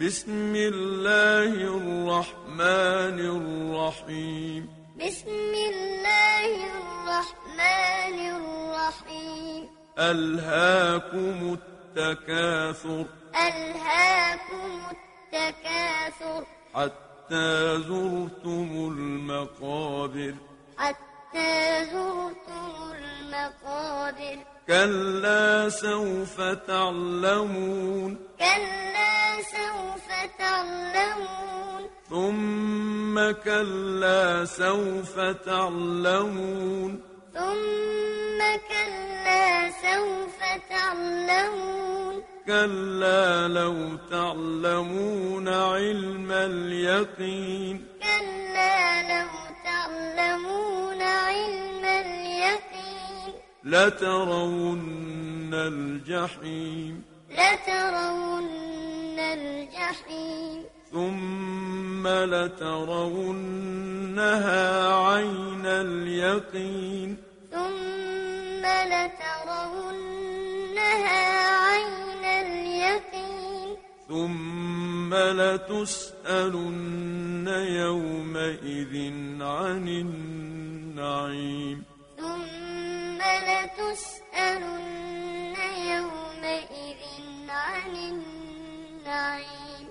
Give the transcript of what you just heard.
بسم الله الرحمن الرحيم. بسم الله الرحمن الرحيم. ألهاكم التكاثر. ألهاكم التكاثر. حتى زرتم المقابر. حتى زرتم المقابر. كلا سوف تعلمون. كلا تعلمون ثم كلا سوف تعلمون ثم كلا سوف تعلمون كلا لو تعلمون علم اليقين كلا لو تعلمون علم اليقين لترون الجحيم لترون الجحيم. ثم لترونها عين اليقين. ثم لترونها عين اليقين. ثم لتسألن يومئذ عن النعيم. ثم لتسألن يومئذ عن النعيم. nine